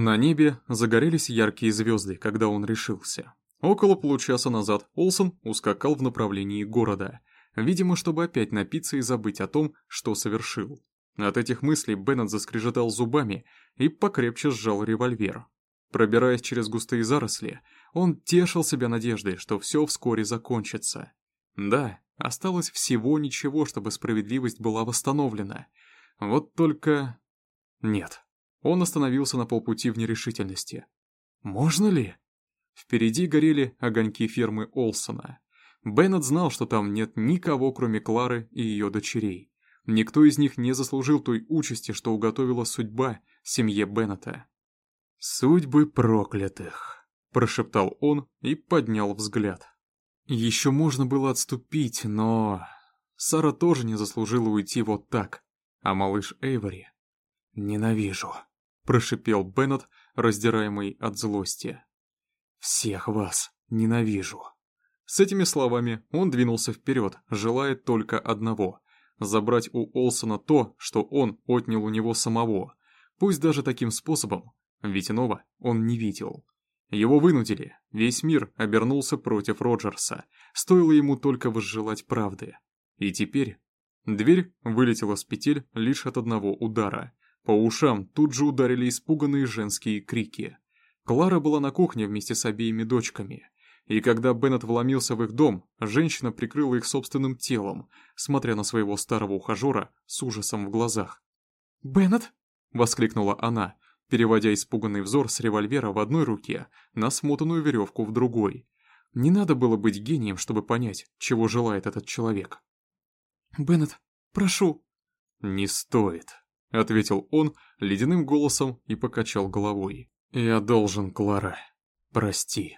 На небе загорелись яркие звезды, когда он решился. Около получаса назад Олсон ускакал в направлении города, видимо, чтобы опять напиться и забыть о том, что совершил. От этих мыслей Беннет заскрежетал зубами и покрепче сжал револьвер. Пробираясь через густые заросли, он тешил себя надеждой, что все вскоре закончится. Да, осталось всего ничего, чтобы справедливость была восстановлена. Вот только... Нет. Он остановился на полпути в нерешительности. Можно ли? Впереди горели огоньки фермы Олсона. Беннет знал, что там нет никого, кроме Клары и ее дочерей. Никто из них не заслужил той участи, что уготовила судьба семье Беннета. «Судьбы проклятых», – прошептал он и поднял взгляд. Еще можно было отступить, но... Сара тоже не заслужила уйти вот так, а малыш Эйвори... «Ненавижу», – прошипел Беннет, раздираемый от злости. «Всех вас ненавижу». С этими словами он двинулся вперед, желая только одного – забрать у Олсона то, что он отнял у него самого, пусть даже таким способом, ведь иного он не видел. Его вынудили, весь мир обернулся против Роджерса, стоило ему только возжелать правды. И теперь... Дверь вылетела с петель лишь от одного удара. По ушам тут же ударили испуганные женские крики. Клара была на кухне вместе с обеими дочками. И когда Беннет вломился в их дом, женщина прикрыла их собственным телом, смотря на своего старого ухажера с ужасом в глазах. «Беннет?» — воскликнула она, переводя испуганный взор с револьвера в одной руке на смотанную веревку в другой. Не надо было быть гением, чтобы понять, чего желает этот человек. «Беннет, прошу!» «Не стоит», — ответил он ледяным голосом и покачал головой. «Я должен, Клара. Прости».